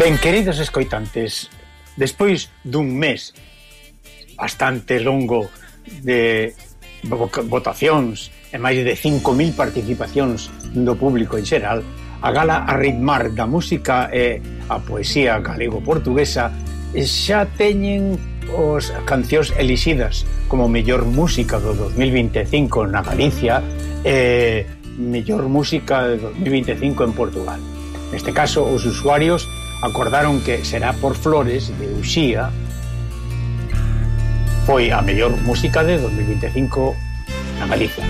Ben, queridos escoitantes, despois dun mes bastante longo de votacións e máis de 5.000 participacións do público en xeral, a gala Arritmar da música e a poesía galego-portuguesa xa teñen os cancións elixidas como mellor música do 2025 na Galicia e mellor música do 2025 en Portugal. Neste caso, os usuarios acordaron que será por Flores de Uxía foi a mellor música de 2025 na Galicia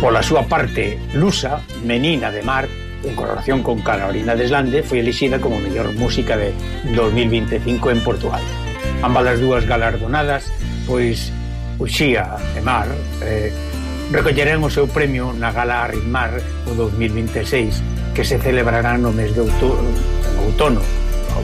Pola súa parte, Lusa, Menina de Mar, en colaboración con Carolina Deslande, foi elixida como mellor música de 2025 en Portugal. Ambas as dúas galardonadas, pois Uxía de Mar, eh, recollerán o seu premio na Gala Arritmar o 2026, que se celebrará no mes de outubro outono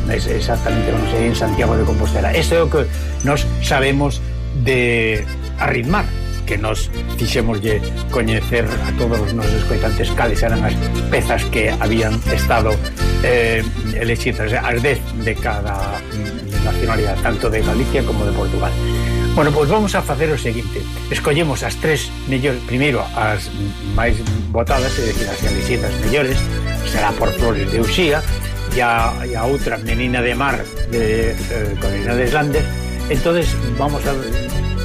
mes exactamente, non sei, en Santiago de Compostela. Eso é o que nos sabemos de arritmar, que nos fixémoslle coñecer a todos os nosos escoitantes cales eran as pezas que habían estado eh, elexidas, as 10 de cada nacionalidade, tanto de Galicia como de Portugal. Bueno, pois vamos a facer o seguinte Escollemos as tres mellores Primeiro, as máis votadas É dicir, as elegidas mellores Será por Flores de Uxía e a, e a outra menina de mar de eh, Carolina de Islandes entonces vamos a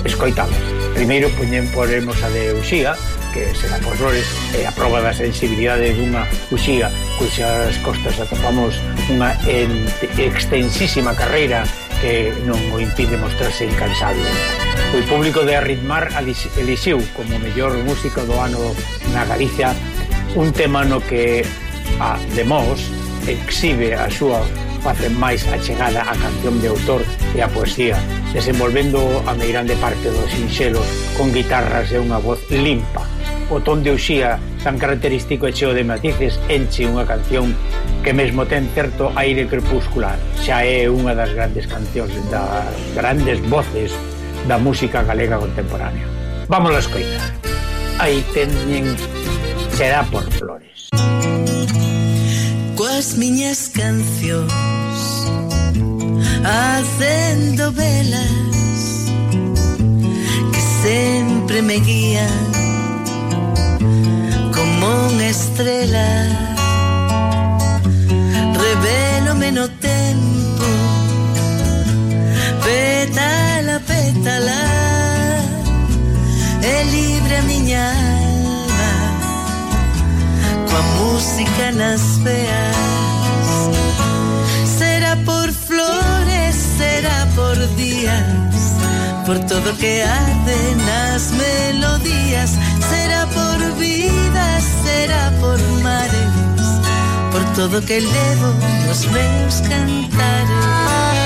escoitalas primeiro poñen poremos a de Uxía que será por flores e a prova da sensibilidade dunha Uxía cuxas costas atopamos unha extensísima carreira que non o impide mostrarse incansable. O público de Arritmar elixiu como mellor música do ano na Galicia un tema no que a de Mos exhibe a súa face máis achegada á canción de autor e a poesía, desenvolvendo a meirande parte dos sinxelos con guitarras e unha voz limpa. O ton de Uxía, tan característico e cheo de matices, enche unha canción que mesmo ten certo aire crepuscular. Xa é unha das grandes cancións das grandes voces da música galega contemporánea. Vamos a escoitar. Aí teñen será por flores. Coas miñas cancións. Hacendo velas Que sempre me guían como unha estrela. Revélome no tempo Pétala, pétala É libre a miña alma Coa música nas veas por días Por todo que arde nas melodías. Será por vida, será por mares Por todo que levo nos meus cantares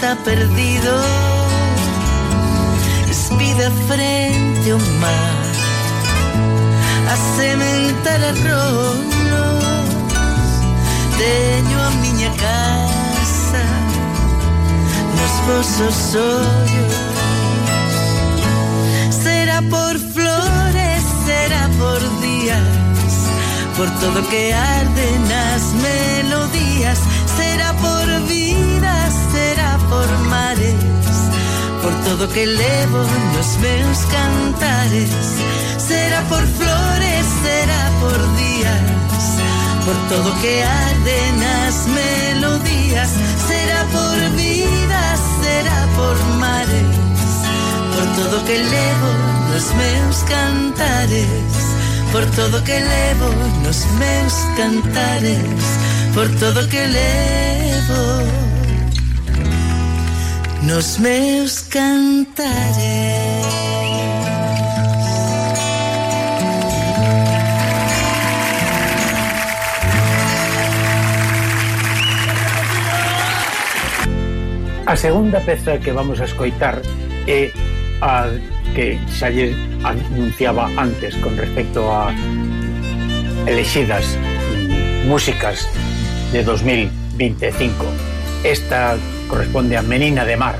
está perdido. Espida frente ao mar A sementar arrolos Teño a miña casa. Nos vosos ollos Será por flores, será por días. Por todo que arde nas todo que levo nos meus cantares Será por flores, será por días. Por todo que arde nas melodías Será por vidas, será por mares. Por todo que levo nos meus cantares Por todo que levo nos meus cantares Por todo que levo nos meus cantares. A segunda peza que vamos a escoitar é a que xa lle anunciaba antes con respecto a elexidas músicas de 2025. Esta corresponde a Menina de Mar,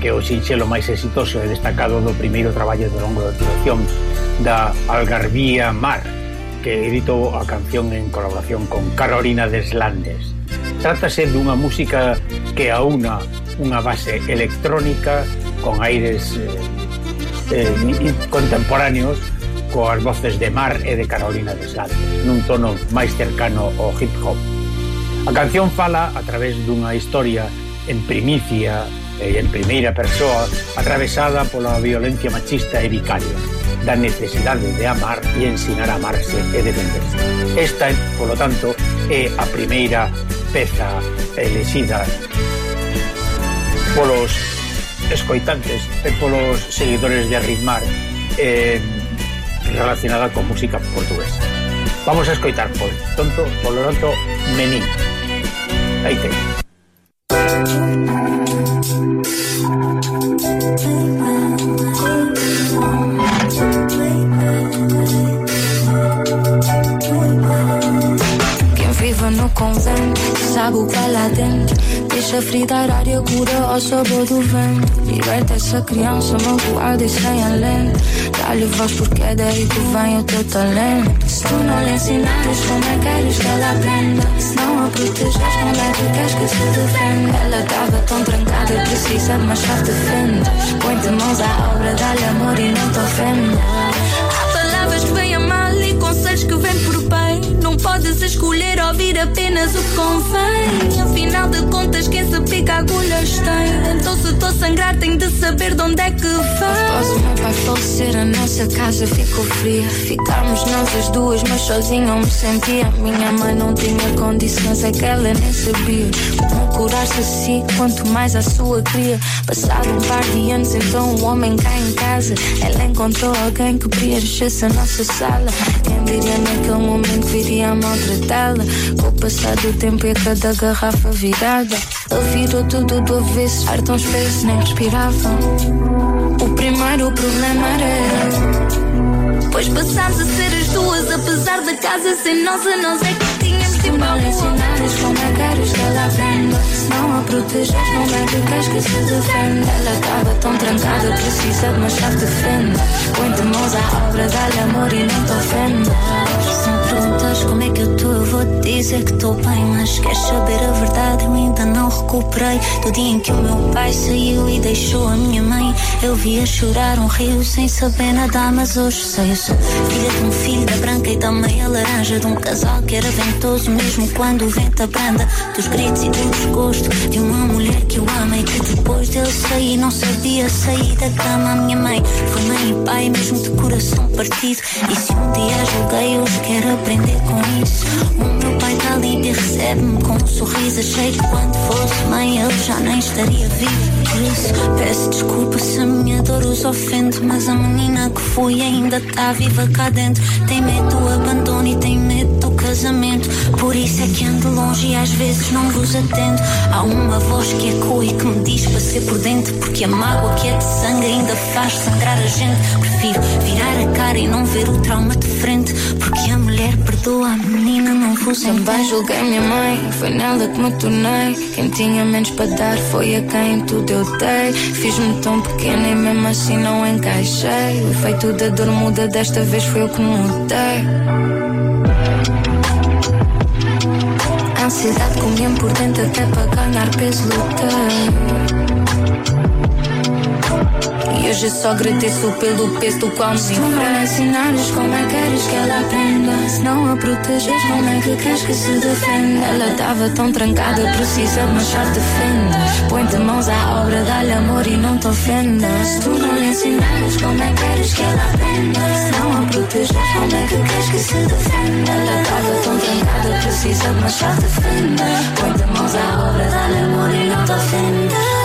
que é o sinxelo máis exitoso e destacado do primeiro traballo de longo de duración da Algarvía Mar, que editou a canción en colaboración con Carolina Deslandes. Trátase dunha música que aúna unha base electrónica con aires eh, eh, contemporáneos coas voces de Mar e de Carolina Deslandes, nun tono máis cercano ao hip hop. A canción fala a través dunha historia en primicia e en primeira persoa atravesada pola violencia machista e vicaria da necesidade de amar e ensinar a amarse e defenderse. Esta, polo tanto, é a primeira peza elexida polos escoitantes e polos seguidores de Arritmar eh, relacionada con música portuguesa. Vamos a escoitar, por tanto, polo tanto, Menín. Aí teño. O que é lá dentro. Deixa fritar área, cura ao sabor do vento. Liberta essa criança magoada e sem alento. Dá-lhe voz porque é daí que vem o teu talento. Se tu não lhe ensinares como é que queres que ela aprenda. Se não a proteges, como é que queres que se defenda? Ela estava tão trancada, precisa de uma chave de fendas. Põe-te mãos à obra, dá-lhe amor e não te ofenda. Podes escolher ouvir apenas o que convém. Afinal de contas, quem se pica agulhas tem. Então, se estou a sangrar, tenho de saber de onde é que vem. Pai falecer, a nossa casa ficou fria. Ficámos nós as duas, mas sozinha eu me sentia. Minha mãe não tinha condições, é que ela nem sabia como curar-se a si, quanto mais a sua cria. Passado um par de anos, então o homem cai em casa. Ela encontrou alguém que preenchesse a nossa sala. Quem diria naquele momento viria a maltratá-la. Com o passar do tempo e cada garrafa virada, ele virou tudo do avesso, ar tão espesso, nem respirava. O primeiro problema era eu. Pois passámos a ser as duas, apesar da casa ser nossa, nós é que tínhamos de para ensinares como é que queres que ela aprenda. Se não a proteges, não é que queres que se defenda. Ela estava tão trancada, precisa de uma chave de fenda. Põe-te mãos à obra, dá-lhe amor e não te ofendas perguntas como é que eu estou, eu vou te dizer que estou bem. Mas queres saber a verdade? Eu ainda não recuperei. Do dia em que o meu pai saiu e deixou a minha mãe, eu via chorar um rio sem saber nadar. Mas hoje sei, eu sou filha de um filho da branca e da meia laranja. De um casal que era ventoso mesmo quando o vento abranda. Dos gritos e do desgosto de uma mulher que eu amei. Depois dele sair não sabia sair da cama. A minha mãe foi mãe e pai, mesmo de coração partido. E se um dia julguei, hoje quero aprender com isso. O meu pai tá ali e recebe-me com um sorriso. Achei que quando fosse mãe ele já nem estaria vivo. Por isso peço desculpa se a minha dor os ofende. Mas a menina que fui ainda tá viva cá dentro. Tem medo do abandono e tem medo do casamento. Por isso é que ando longe e às vezes não vos atendo. Há uma voz que ecoa e que me diz para ser prudente. Porque a mágoa que é de sangue ainda faz sangrar a gente. Prefiro virar a cara e não ver o trauma de frente. Porque a mulher perdoa, a menina não vos Também julguei minha mãe, foi nela que me tornei. Quem tinha menos para dar foi a quem tudo eu dei. Fiz-me tão pequena e mesmo assim não encaixei. O efeito da dor muda, desta vez foi eu que mudei. ciudad con bien por dentro te va a ganar peso. E hoje só agradeço pelo peso do qual me Se tu não ensinares como é que queres que ela aprenda. Se não a proteges como é que queres que se defenda? Ela estava tão trancada, precisa chave de fendas Põe-te mãos à obra, dá-lhe amor e não te ofendas. Se tu não lhe ensinares como é que queres que ela aprenda. Se não a proteges como é que queres que se defenda? Ela estava tão trancada, precisa chave de fendas Põe-te mãos à obra, dá-lhe amor e não te ofendas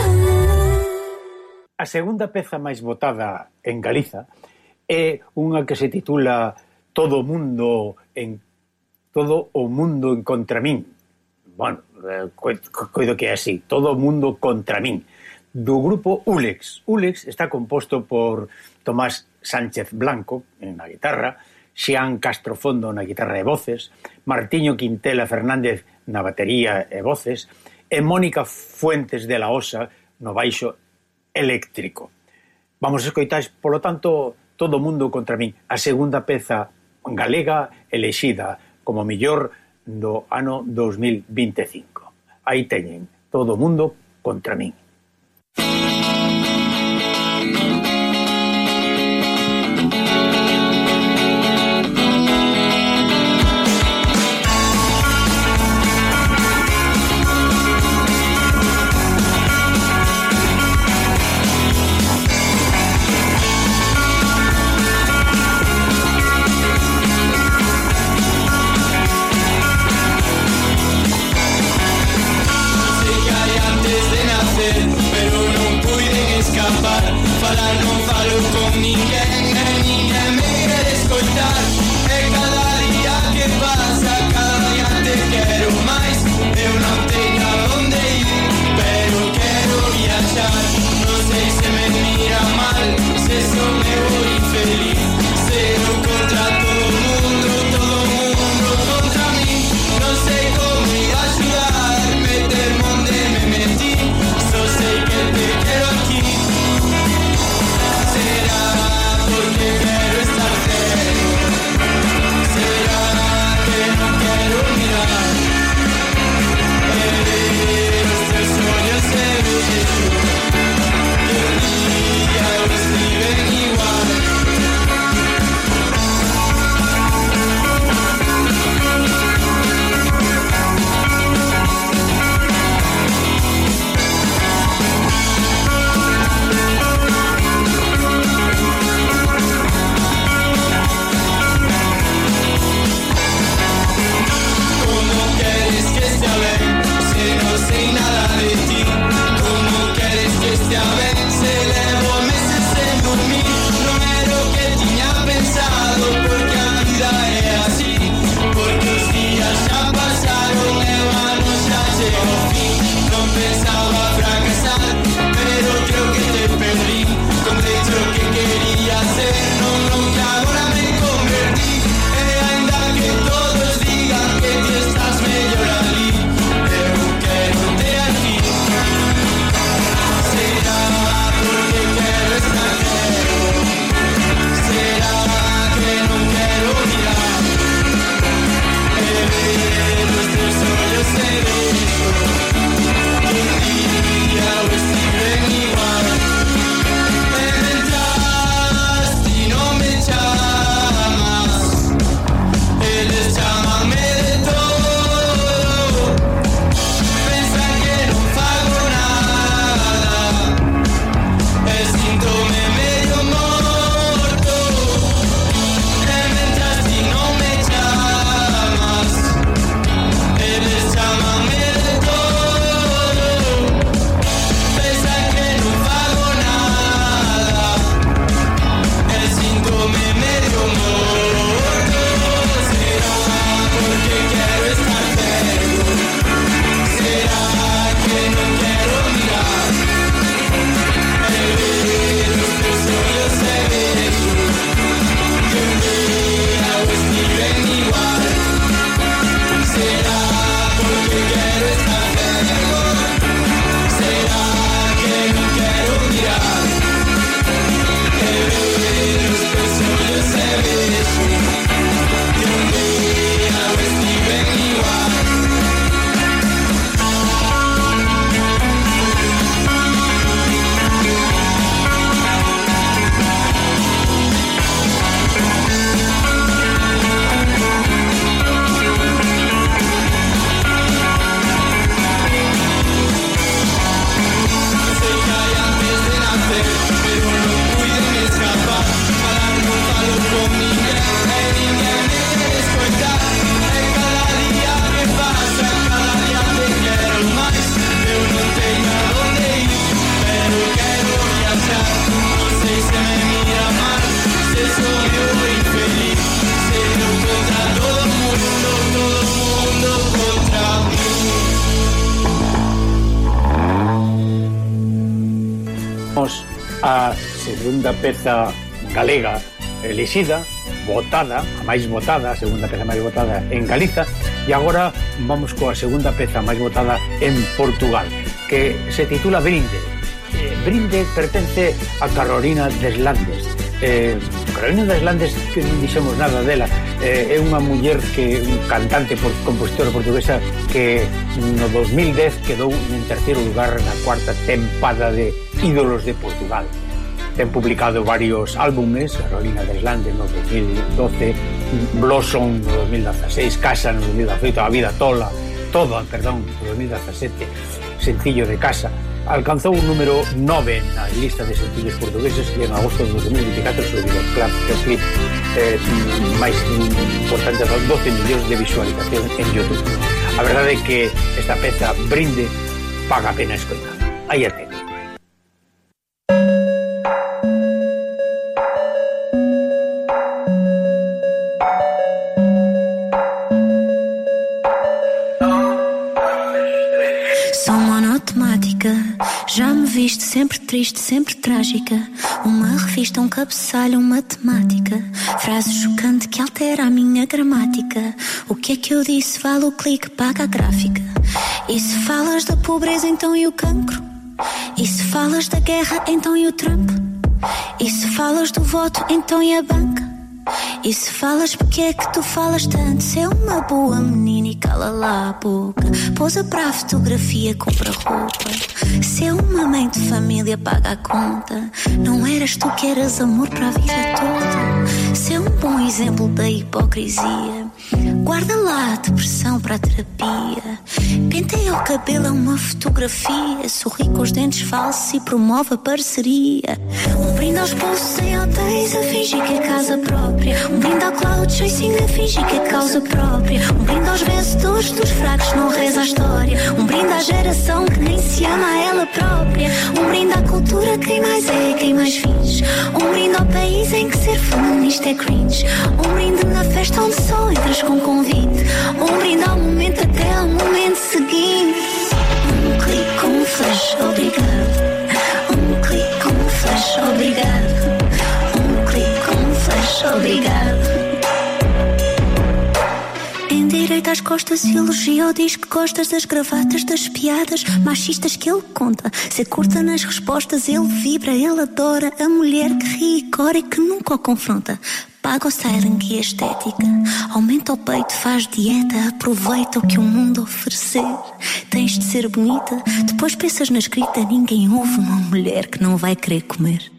A segunda peza máis votada en Galiza é unha que se titula Todo o mundo en todo o mundo en contra min. Bueno, eh, coido que é así, todo o mundo contra min do grupo Ulex. Ulex está composto por Tomás Sánchez Blanco eh, na guitarra, Xian Castrofondo na guitarra e voces, Martiño Quintela Fernández na batería e voces, e Mónica Fuentes de la Osa no baixo eléctrico. Vamos a escoitar, polo tanto, Todo mundo contra min, a segunda peza galega elexida como mellor do ano 2025. Aí teñen, Todo mundo contra min. Imos a segunda peza galega elixida, votada, a máis votada, a segunda peza máis votada en Galiza, e agora vamos coa segunda peza máis votada en Portugal, que se titula Brinde. Eh, Brinde pertence a Carolina Deslandes, eh, Carolina das Landes que non dixemos nada dela eh, é unha muller que un cantante por, compositora portuguesa que no 2010 quedou en terceiro lugar na cuarta tempada de Ídolos de Portugal. Ten publicado varios álbumes, Carolina Deslandes no 2012, Blossom no 2016, Casa no 2018, A Vida Tola, Toda, perdón, no 2017, Sencillo de Casa, Alcanzou o número 9 na lista de sencillos portugueses e en agosto de 2024 subiu o Club que clip eh, máis importante son 12 millóns de visualización en Youtube. A verdade é que esta peza brinde paga a pena escoitar. Aí a sempre triste, sempre trágica. Uma revista, um cabeçalho, uma temática. Frase chocante que altera a minha gramática. O que é que eu disse? Vale o clique, paga a gráfica. E se falas da pobreza, então e o cancro? E se falas da guerra, então e o Trump? E se falas do voto, então e a banca? E se falas, porque é que tu falas tanto? Se é uma boa menina e cala lá a boca. Pousa para a fotografia, compra roupa. Se é uma mãe de família, paga a conta. Não eras tu que eras amor para a vida toda. Se é um bom exemplo da hipocrisia. Guarda lá a depressão para a terapia. Penteia o cabelo, é uma fotografia. Sorri com os dentes falsos e promove a parceria. Brinde aos bolsos em hotéis a fingir que é casa própria. Um brinde ao cloud chasing a fingir que é causa própria. Um brinde aos vencedores dos fracos, não reza a história. Um brinde à geração que nem se ama a ela própria. Um brinde à cultura, quem mais é, quem mais finge. Um brinde ao país em que ser feminista é cringe. Um brinde na festa onde só entras com convite. Um brinde ao momento até ao momento seguinte. Um clique com um flash, obrigado. Obrigado. Um clique com um flash, obrigado. Endireita as costas e elogia diz que gostas das gravatas, das piadas machistas que ele conta. Se curta nas respostas, ele vibra, ele adora a mulher que ri e cora e que nunca o confronta. Paga o styling e a estética. Aumenta o peito, faz dieta. Aproveita o que o mundo oferecer. Tens de ser bonita. Depois pensas na escrita. Ninguém ouve uma mulher que não vai querer comer.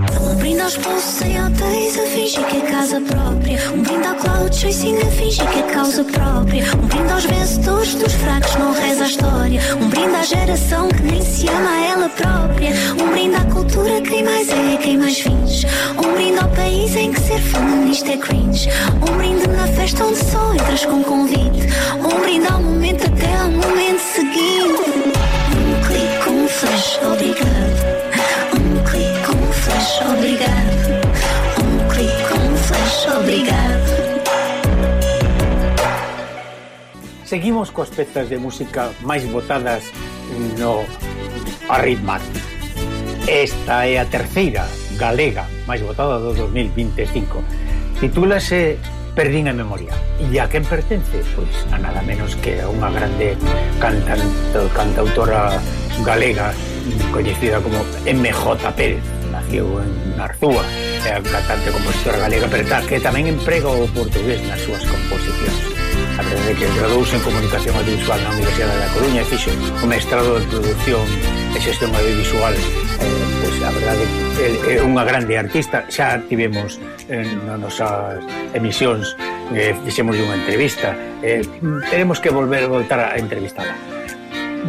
Um brinde aos pulsos em hotéis a fingir que é casa própria. Um brinde ao cloud chasing a fingir que é causa própria. Um brinde aos vencedores dos fracos, não reza a história. Um brinde à geração que nem se ama a ela própria. Um brinde à cultura, quem mais é, quem mais finge. Um brinde ao país em que ser feminista é cringe. Um brinde na festa onde só entras com convite. Um brinde ao momento até Seguimos coas pezas de música máis votadas no Arritmat. Esta é a terceira galega máis votada do 2025. Titúlase Perdín a memoria. E a quen pertence? Pois a nada menos que a unha grande cantante, cantautora galega coñecida como MJ Pérez Naciou en Arzúa, é a cantante compositora galega, pero que tamén emprega o portugués nas súas composicións desde que graduouse en Comunicación Audiovisual na Universidade da Coruña e fixo o mestrado de Producción e Xestión Audiovisual. Eh, pois a verdade é é unha grande artista. Xa tivemos eh, nas nosas emisións eh, fixemos unha entrevista. Eh, teremos que volver a voltar a entrevistada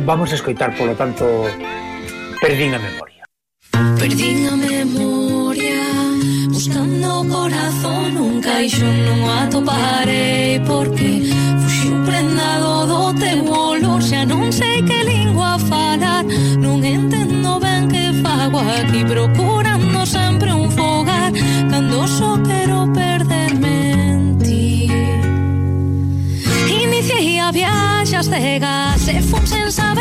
vamos a escoitar polo tanto Perdín a memoria. Perdín a memoria Buscando o corazón un caixón non atoparei porque dado do teu olor Xa non sei que lingua falar. Non entendo ben que fago aquí Procurando sempre un fogar. Cando só quero perderme en ti. Iniciei a viaxas cegas E fun sen saber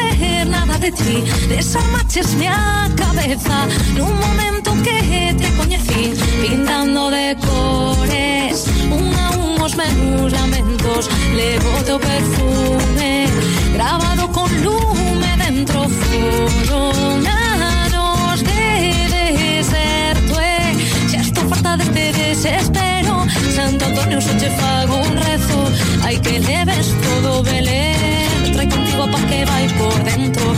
de ti Desarmachesme a cabeza. Nun momento que te coñecí Pintando de cores Un a un os meus lamentos Levo teu perfume Grabado con lume dentro. Foron anos de deserto eh. E xa estou farta deste desespero. Santo Antonio xo che fago un rezo Ai que leves todo Belén sempre contigo a paz que vai por dentro.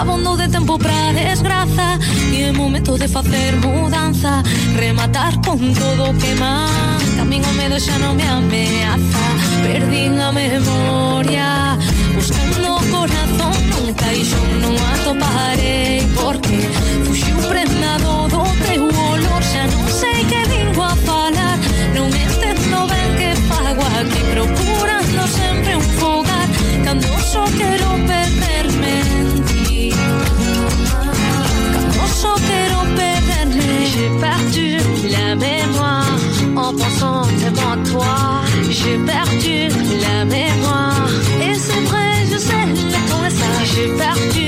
Abondo de tempo pra desgraza E é momento de facer mudanza. Rematar con todo o que man Caminho medo xa non me ameaza Perdín a memoria. Buscando o corazón nun caixón non atoparei Porque fuxiu prendado do teu olor. Xa non sei que lingua falar. Non entendo ben que fago aquí Procurando sempre J'ai perdu la mémoire En pensant à toi. J'ai perdu la mémoire. Et c'est vrai, je sais temps est ça. J'ai perdu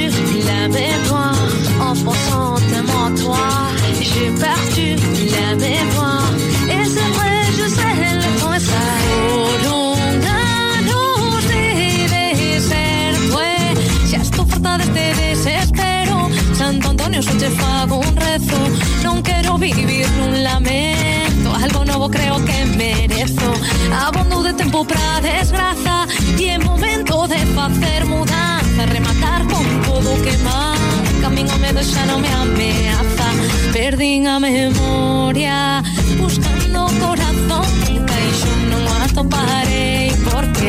quiero vivir un lamento, algo novo creo que merezo. Abondo de tempo para desgraza e é momento de facer mudanza, rematar con todo o que más. Camiño medo xa non me ameaza, perdín a memoria, buscando o corazón, caixo non a toparei porque